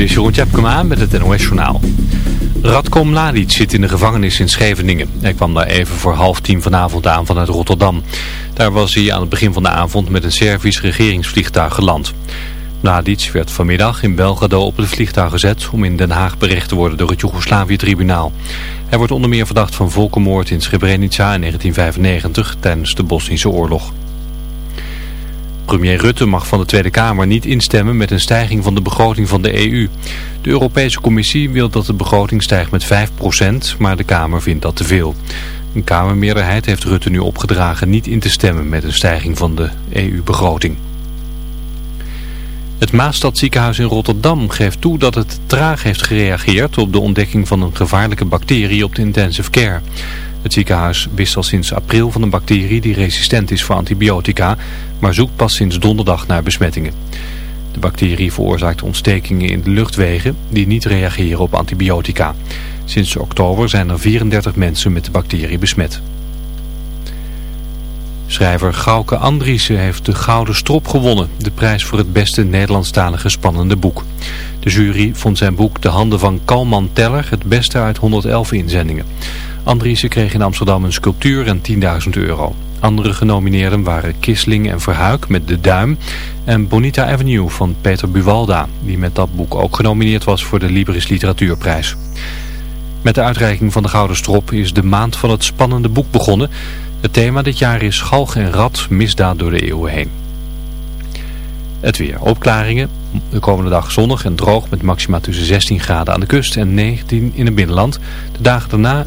Dit is Jeroen Tjepkema met het NOS Journaal. Radko Mladic zit in de gevangenis in Scheveningen. Hij kwam daar even voor half tien vanavond aan vanuit Rotterdam. Daar was hij aan het begin van de avond met een Servisch regeringsvliegtuig geland. Mladic werd vanmiddag in Belgrado op het vliegtuig gezet om in Den Haag berecht te worden door het Joegoslavië-tribunaal. Hij wordt onder meer verdacht van volkenmoord in Srebrenica in 1995 tijdens de Bosnische oorlog. Premier Rutte mag van de Tweede Kamer niet instemmen met een stijging van de begroting van de EU. De Europese Commissie wil dat de begroting stijgt met 5%, maar de Kamer vindt dat te veel. Een Kamermeerderheid heeft Rutte nu opgedragen niet in te stemmen met een stijging van de EU-begroting. Het Maastadziekenhuis in Rotterdam geeft toe dat het traag heeft gereageerd op de ontdekking van een gevaarlijke bacterie op de intensive care. Het ziekenhuis wist al sinds april van een bacterie die resistent is voor antibiotica, maar zoekt pas sinds donderdag naar besmettingen. De bacterie veroorzaakt ontstekingen in de luchtwegen die niet reageren op antibiotica. Sinds oktober zijn er 34 mensen met de bacterie besmet. Schrijver Gauke Andriessen heeft de Gouden Strop gewonnen, de prijs voor het beste Nederlandstalige spannende boek. De jury vond zijn boek De Handen van Kalman Teller het beste uit 111 inzendingen. Andriessen kreeg in Amsterdam een sculptuur en 10.000 euro. Andere genomineerden waren Kisling en Verhuik met De Duim en Bonita Avenue van Peter Buwalda, die met dat boek ook genomineerd was voor de Libris Literatuurprijs. Met de uitreiking van de Gouden Strop is de maand van het spannende boek begonnen. Het thema dit jaar is Galg en Rad, misdaad door de eeuwen heen. Het weer. Opklaringen. De komende dag zonnig en droog met maxima tussen 16 graden aan de kust en 19 in het binnenland. De dagen daarna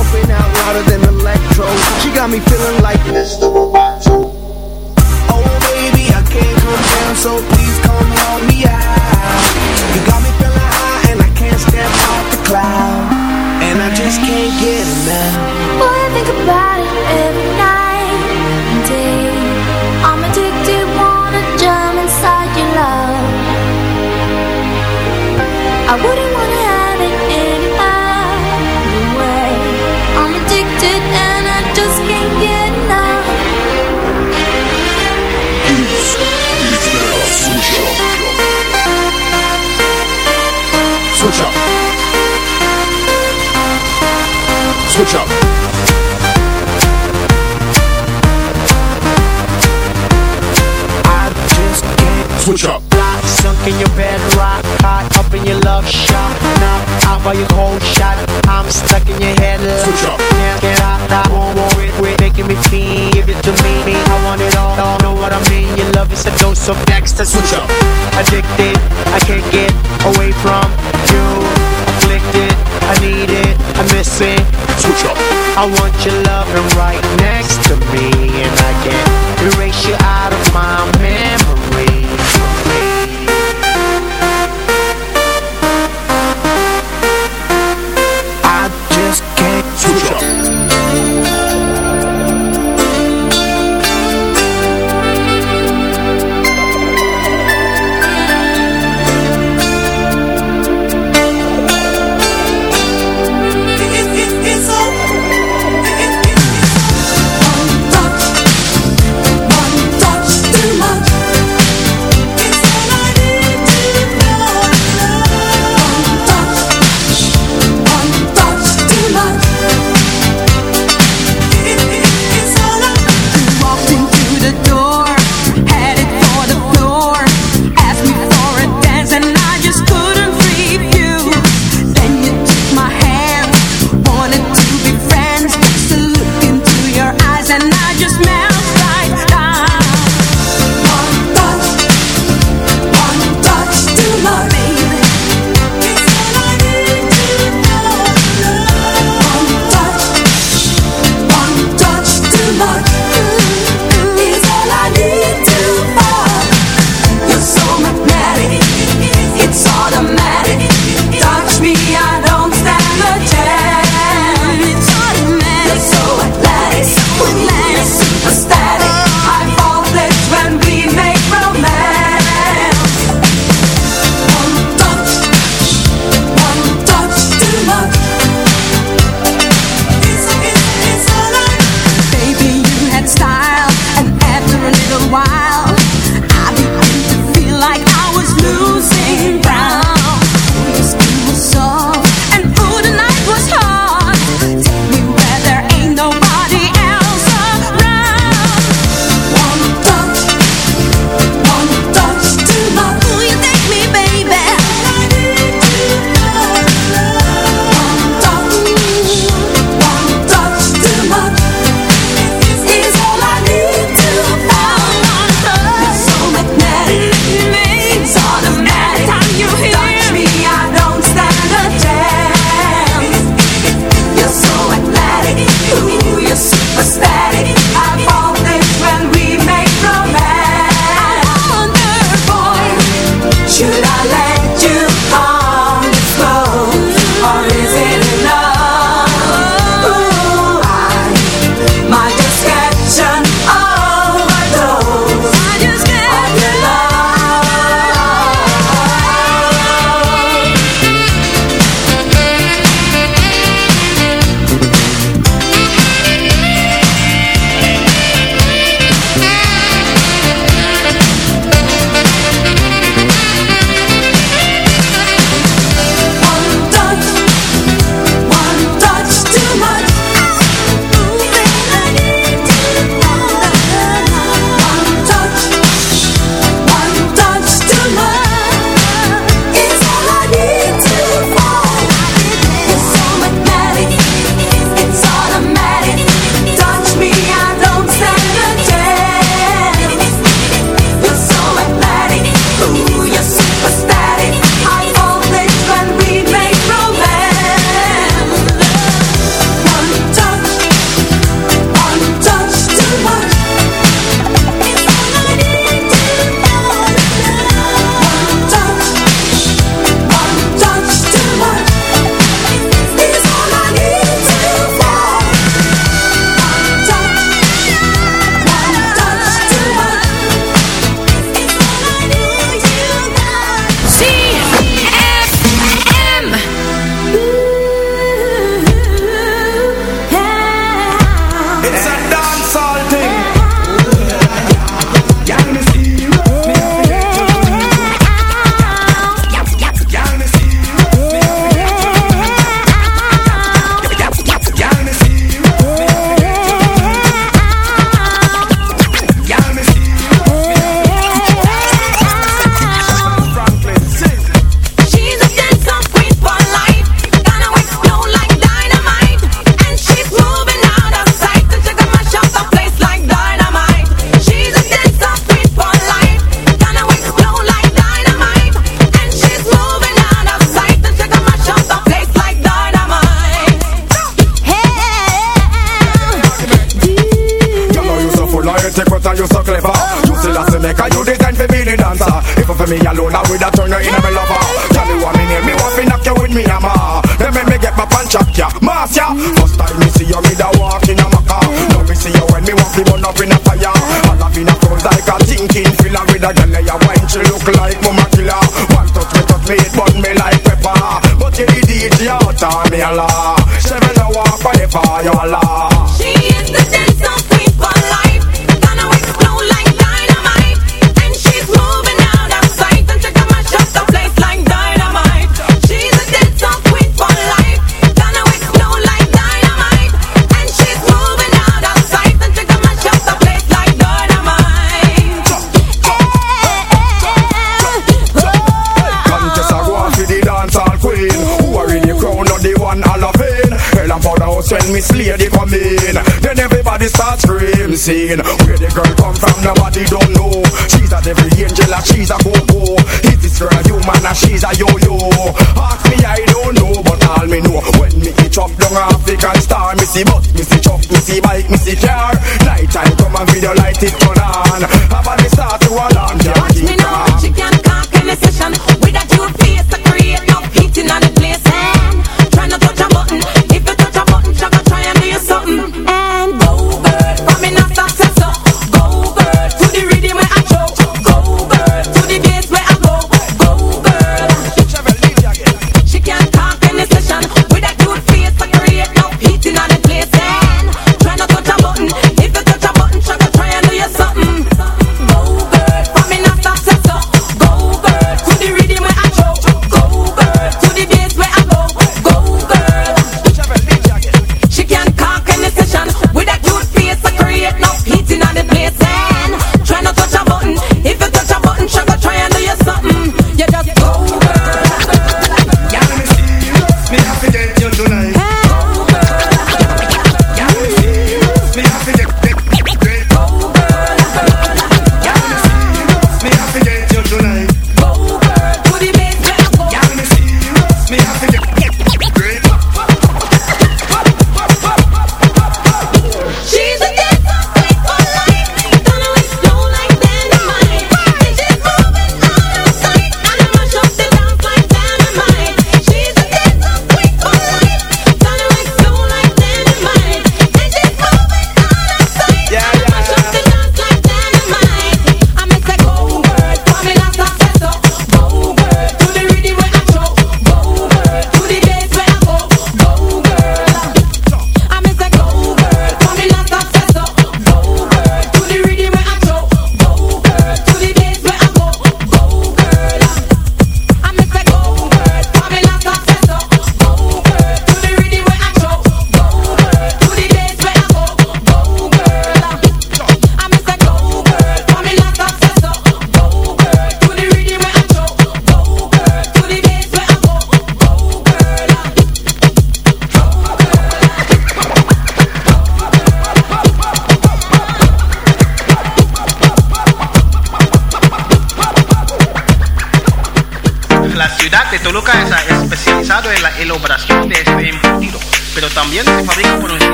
me feeling like Mr. Roboto. Oh baby, I can't come down, so Switch up. Block, sunk in your bed, rock hot, up in your love shot. Now, out by your cold shot. I'm stuck in your head, love. Switch up. Can't get out, I won't worry, quit making me feel. Give it to me, I want it all. all know what I mean? Your love is a dose of ecstasy. Switch up. Addicted, I can't get away from you. Afflicted, I need it, I miss it. Switch up. I want your loving right next to me, and I can't erase you out of my memory. see boat, me see truck, me see bike, me see car.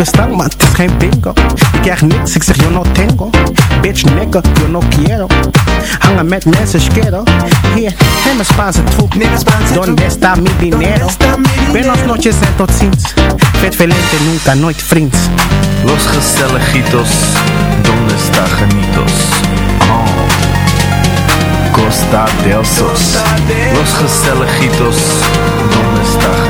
bestaan, maar het is geen bingo. Ik krijg niks, ik zeg yo no tengo. Bitch nigga, yo no quiero. Hangen met mensen, schero. Hier, neem Spaanse troep. Donde está mi dinero? Buenos noches en tot ziens. Vet velente, nunca, nooit vriends. Los gezelligitos, donde está genitos? Oh. Costa del Sos. Los gezelligitos, donde está genitos?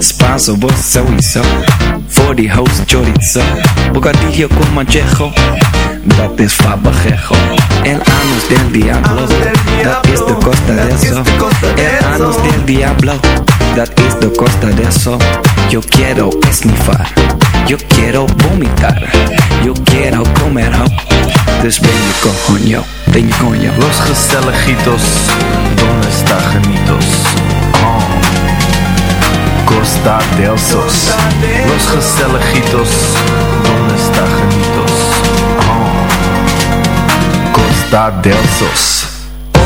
Spanso, vos sowieso. Voor die host chorizo. Bocadillo con manchejo. Dat is fabajejo. El anus del diablo. Dat is de costa de eso. El anus del diablo. Dat is de costa de eso. Yo quiero esnifar. Yo quiero vomitar. Yo quiero comer ho. Dus ben je coño, ben je coño. Los gezelligitos, donde está genitos? Costa del Sos. Los gezelligitos, donde está genitos? Oh. Costa del Sos.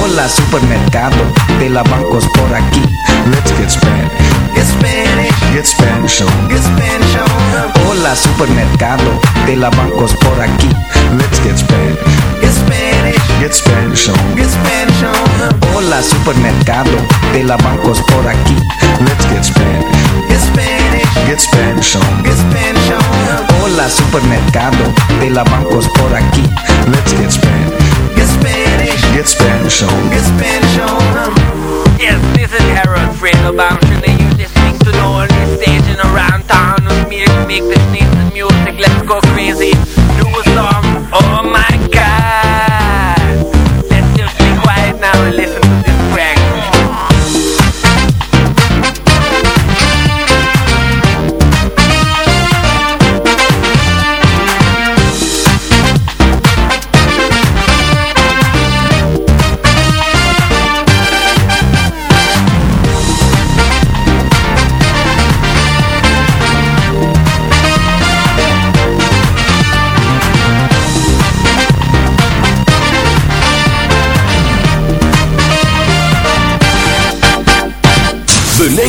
Hola supermercado, de la bancos por aquí. Let's get Spanish. Get Spanish. Get Spanish on. Get Spanish on. Hola supermercado, de la bancos por aquí. Let's get Spanish. Get Spanish. Get Spanish on. Get Spanish on. Hola supermercado, de la bancos por aquí. Let's get Spanish. Get Spanish. Get Spanish on. Get Spanish on. Hola supermercado, de la bancos por aquí. Let's get Spanish. Get Spanish. Get Spanish on. Get Spanish on. Yes, this is Harold only station around town with me to make this nice music. Let's go crazy. Do a song.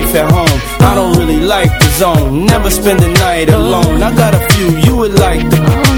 Wife at home. I don't really like the zone, never spend the night alone. I got a few you would like the but chicks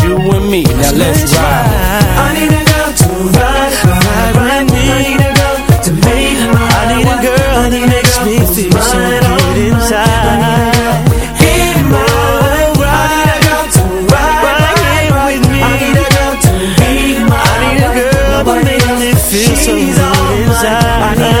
you and me. Now let's ride. I need a girl to ride, ride, ride me. I need a girl to make my I need a girl I need a girl who's mine, all mine. I need a in my life. I need a girl to ride, ride, ride with me. I need a girl to be my I need a girl to make me feel so good inside.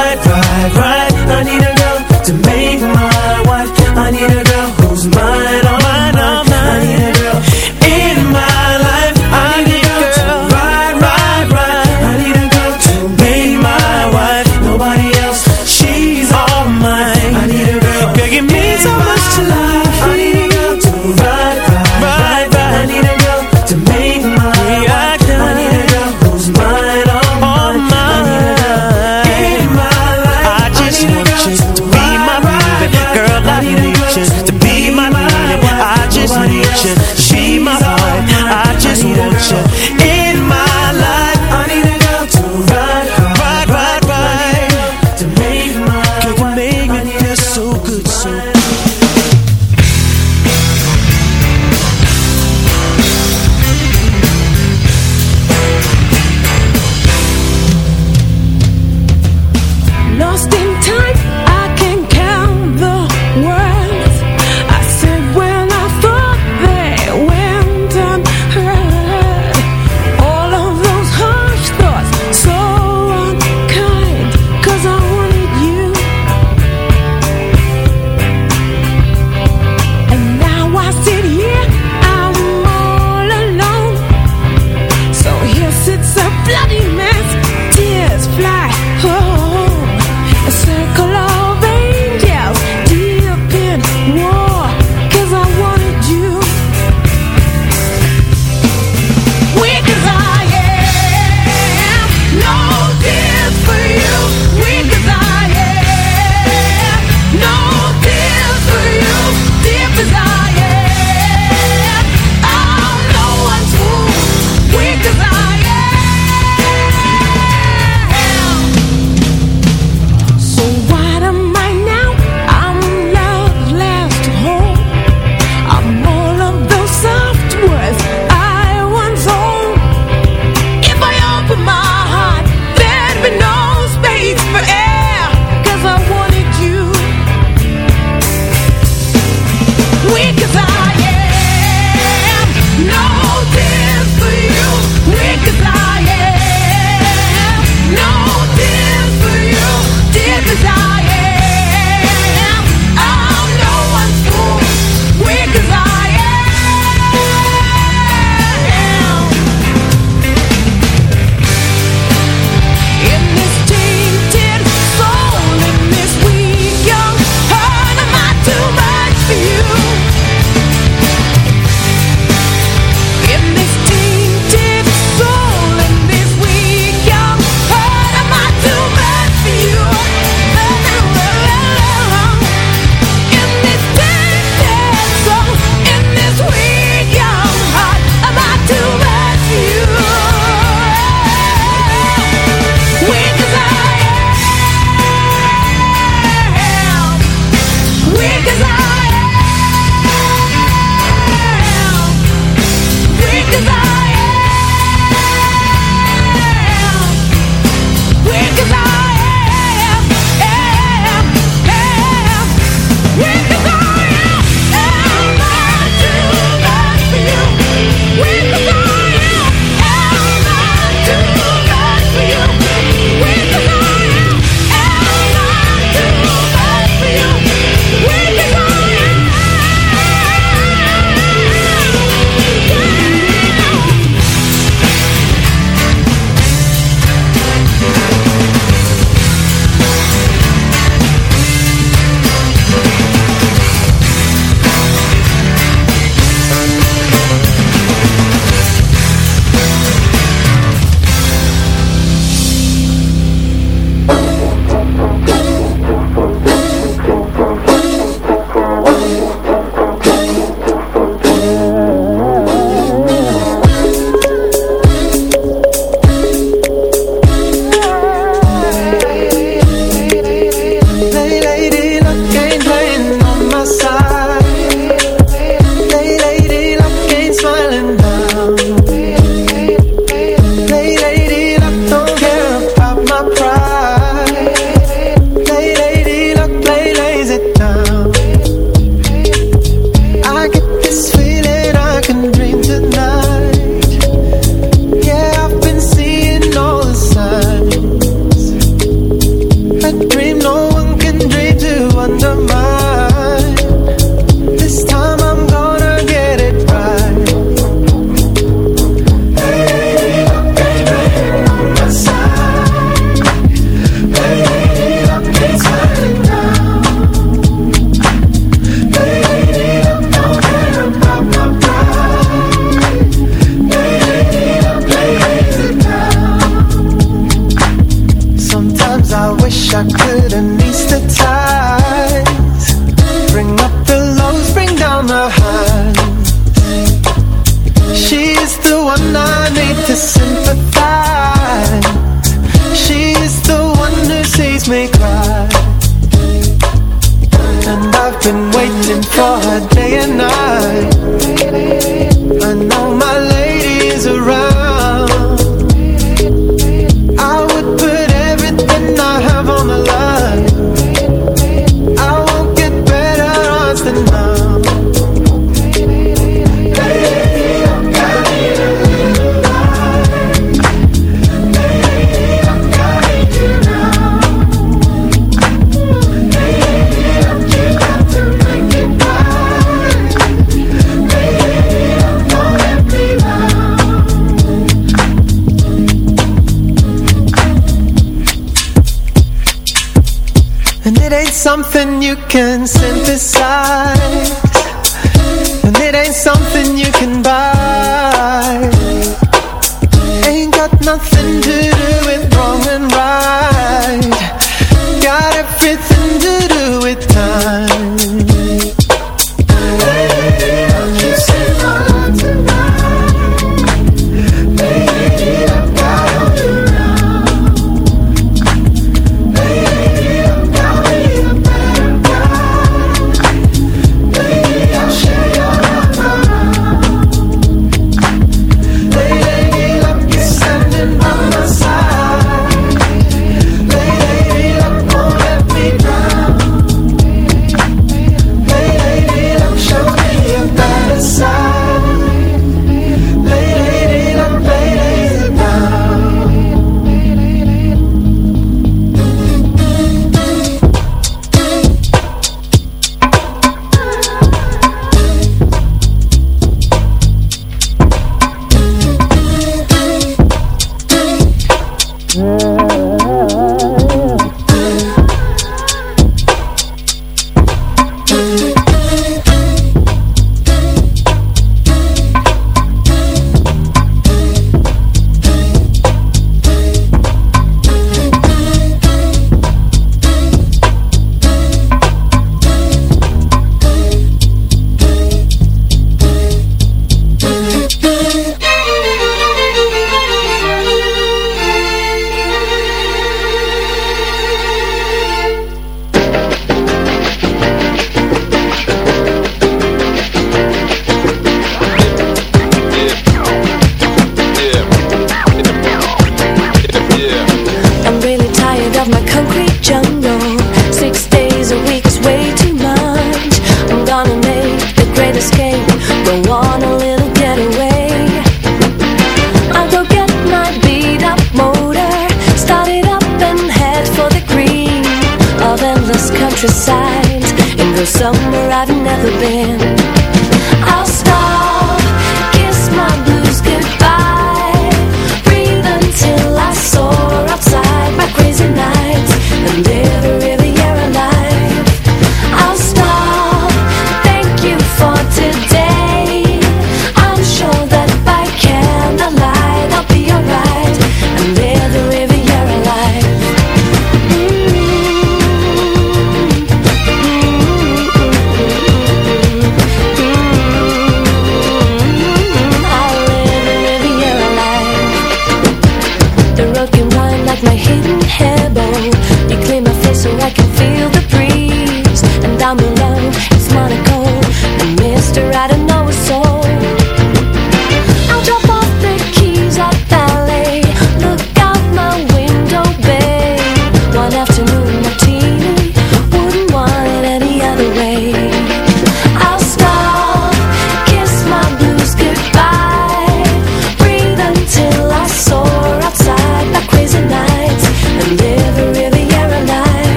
need to sympathize. She's the one who sees me cry. And I've been waiting for her day and night. I know my can synthesize.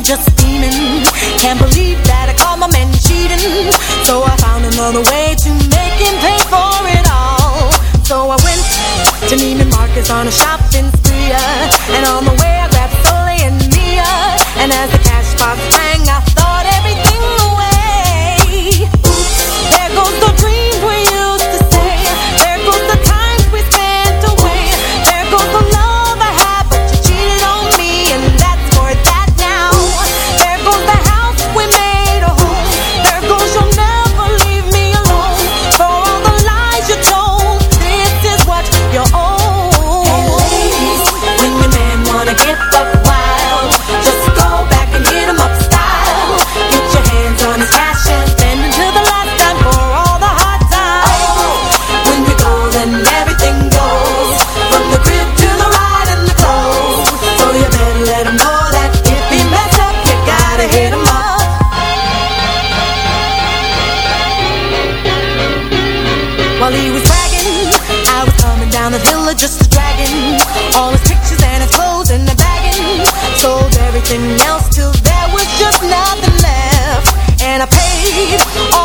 were just steaming. Can't believe that I caught my man cheating. So I found another way to make him pay for it all. So I went to Neiman Marcus on a shop Oh.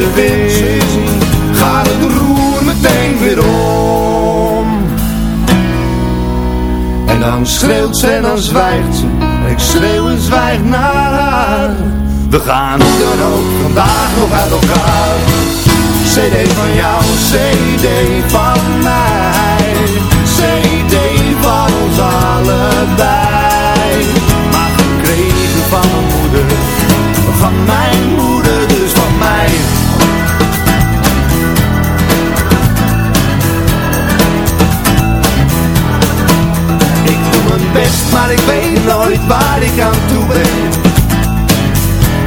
De wind, gaat het roer meteen weer om. En dan schreeuwt ze en dan zwijgt ze, ik schreeuw en zwijg naar haar. We gaan hoe dan ook vandaag nog uit elkaar. CD van jou, CD van mij. CD van ons allebei. Maar gekregen van mijn moeder, van mijn moeder, dus van mij.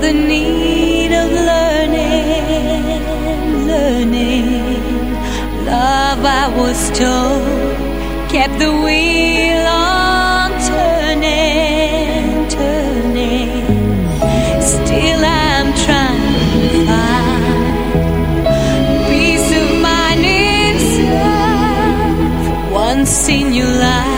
The need of learning, learning. Love, I was told, kept the wheel on turning, turning. Still, I'm trying to find peace of mind inside. Once in your life,